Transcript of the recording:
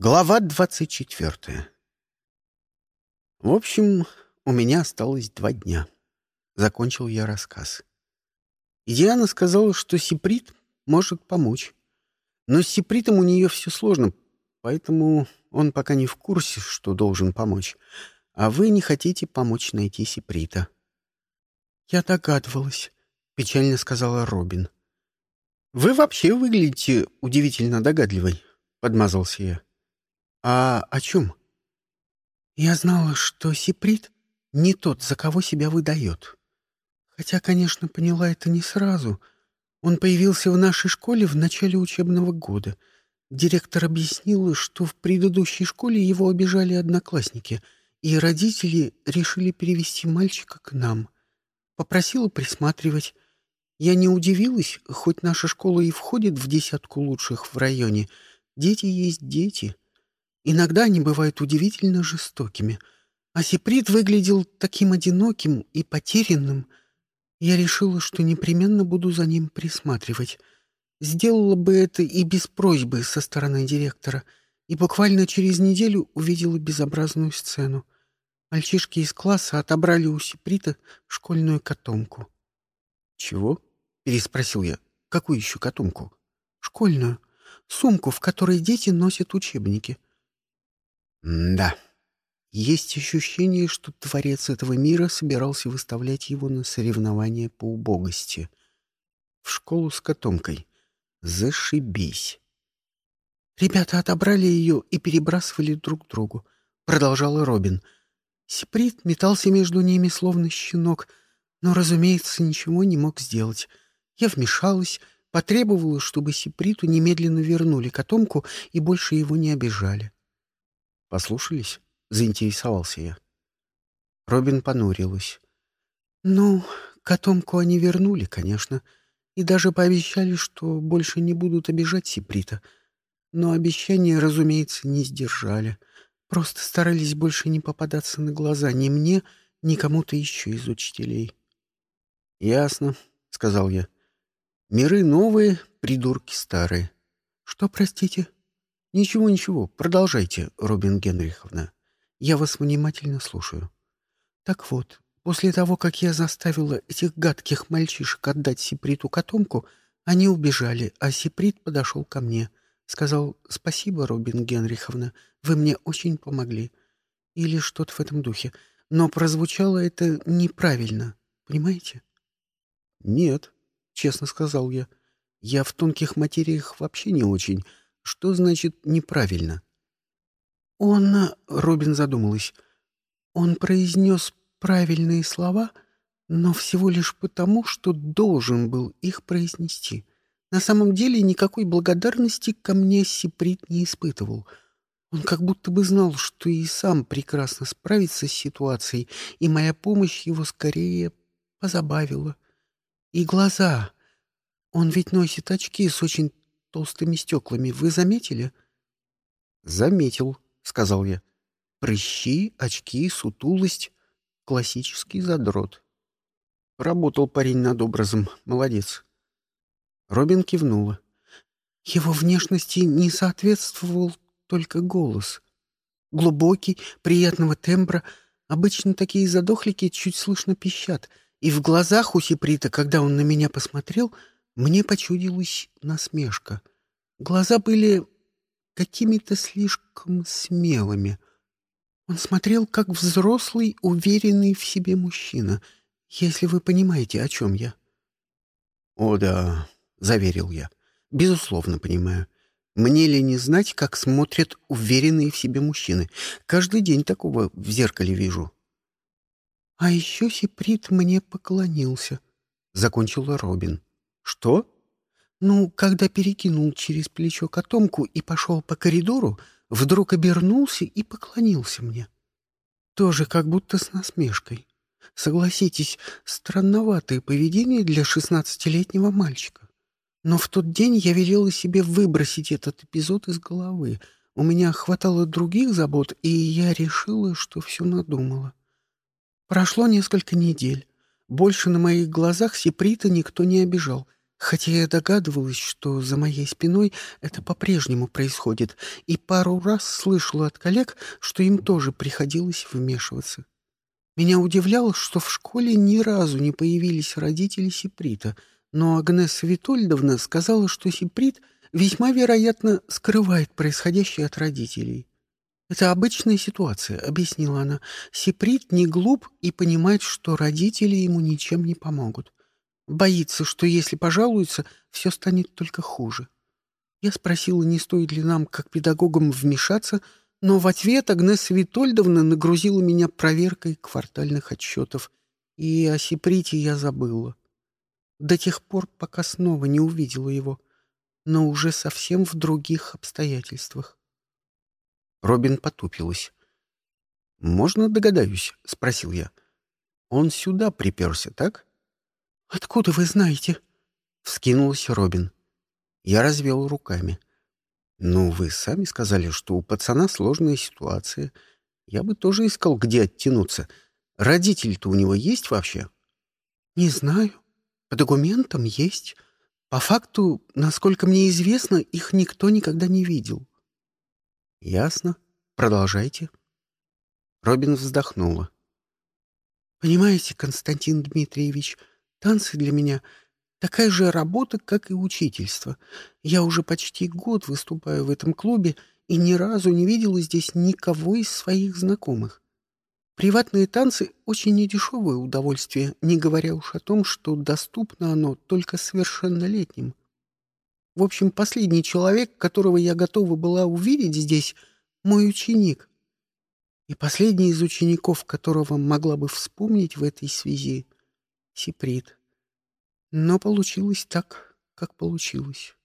Глава двадцать четвертая. В общем, у меня осталось два дня. Закончил я рассказ. И Диана сказала, что Сиприт может помочь. Но с Сипритом у нее все сложно, поэтому он пока не в курсе, что должен помочь. А вы не хотите помочь найти Сиприта. «Я догадывалась», — печально сказала Робин. «Вы вообще выглядите удивительно догадливой», — подмазался я. «А о чем?» «Я знала, что Сиприт не тот, за кого себя выдает. Хотя, конечно, поняла это не сразу. Он появился в нашей школе в начале учебного года. Директор объяснила, что в предыдущей школе его обижали одноклассники, и родители решили перевести мальчика к нам. Попросила присматривать. Я не удивилась, хоть наша школа и входит в десятку лучших в районе. Дети есть дети». Иногда они бывают удивительно жестокими. А Сиприт выглядел таким одиноким и потерянным. Я решила, что непременно буду за ним присматривать. Сделала бы это и без просьбы со стороны директора. И буквально через неделю увидела безобразную сцену. Мальчишки из класса отобрали у Сиприта школьную котомку. «Чего?» — переспросил я. «Какую еще котомку?» «Школьную. Сумку, в которой дети носят учебники». Да. Есть ощущение, что творец этого мира собирался выставлять его на соревнования по убогости. В школу с котомкой. Зашибись. Ребята отобрали ее и перебрасывали друг другу. Продолжала Робин. Сиприт метался между ними, словно щенок, но, разумеется, ничего не мог сделать. Я вмешалась, потребовала, чтобы Сиприту немедленно вернули котомку и больше его не обижали. Послушались? — заинтересовался я. Робин понурилась. «Ну, котомку они вернули, конечно, и даже пообещали, что больше не будут обижать Сиприта. Но обещания, разумеется, не сдержали. Просто старались больше не попадаться на глаза ни мне, ни кому-то еще из учителей». «Ясно», — сказал я. «Миры новые, придурки старые». «Что, простите?» «Ничего, ничего, продолжайте, Робин Генриховна». Я вас внимательно слушаю. Так вот, после того, как я заставила этих гадких мальчишек отдать Сиприту котомку, они убежали, а Сиприт подошел ко мне. Сказал «Спасибо, Робин Генриховна, вы мне очень помогли». Или что-то в этом духе. Но прозвучало это неправильно, понимаете? «Нет», — честно сказал я. «Я в тонких материях вообще не очень. Что значит «неправильно»?» «Он...» э, — Робин задумалась. «Он произнес правильные слова, но всего лишь потому, что должен был их произнести. На самом деле никакой благодарности ко мне Сиприт не испытывал. Он как будто бы знал, что и сам прекрасно справится с ситуацией, и моя помощь его скорее позабавила. И глаза. Он ведь носит очки с очень толстыми стеклами. Вы заметили?» «Заметил», сказал я. Прыщи, очки, сутулость. Классический задрот. Работал парень над образом. Молодец. Робин кивнула. Его внешности не соответствовал только голос. Глубокий, приятного тембра. Обычно такие задохлики чуть слышно пищат. И в глазах у Сиприта, когда он на меня посмотрел, мне почудилась насмешка. Глаза были какими-то слишком смелыми. Он смотрел, как взрослый, уверенный в себе мужчина, если вы понимаете, о чем я. — О, да, — заверил я. — Безусловно, понимаю. Мне ли не знать, как смотрят уверенные в себе мужчины? Каждый день такого в зеркале вижу. — А еще Сиприт мне поклонился, — закончила Робин. — Что? Ну, когда перекинул через плечо котомку и пошел по коридору, вдруг обернулся и поклонился мне. Тоже как будто с насмешкой. Согласитесь, странноватое поведение для шестнадцатилетнего мальчика. Но в тот день я велела себе выбросить этот эпизод из головы. У меня хватало других забот, и я решила, что все надумала. Прошло несколько недель. Больше на моих глазах Сиприта никто не обижал — Хотя я догадывалась, что за моей спиной это по-прежнему происходит, и пару раз слышала от коллег, что им тоже приходилось вмешиваться. Меня удивляло, что в школе ни разу не появились родители Сиприта, но Агнеса Витольдовна сказала, что Сиприт весьма вероятно скрывает происходящее от родителей. «Это обычная ситуация», — объяснила она. «Сиприт не глуп и понимает, что родители ему ничем не помогут. Боится, что если пожалуется, все станет только хуже. Я спросила, не стоит ли нам, как педагогам, вмешаться, но в ответ Агнеса Витольдовна нагрузила меня проверкой квартальных отчетов, и о Сиприте я забыла. До тех пор, пока снова не увидела его, но уже совсем в других обстоятельствах. Робин потупилась. «Можно догадаюсь?» — спросил я. «Он сюда приперся, так?» «Откуда вы знаете?» — вскинулась Робин. Я развел руками. «Ну, вы сами сказали, что у пацана сложная ситуация. Я бы тоже искал, где оттянуться. Родители-то у него есть вообще?» «Не знаю. По документам есть. По факту, насколько мне известно, их никто никогда не видел». «Ясно. Продолжайте». Робин вздохнула. «Понимаете, Константин Дмитриевич, Танцы для меня такая же работа, как и учительство. Я уже почти год выступаю в этом клубе и ни разу не видела здесь никого из своих знакомых. Приватные танцы — очень недешевое удовольствие, не говоря уж о том, что доступно оно только совершеннолетним. В общем, последний человек, которого я готова была увидеть здесь, — мой ученик. И последний из учеников, которого могла бы вспомнить в этой связи — Сиприт. Но получилось так, как получилось.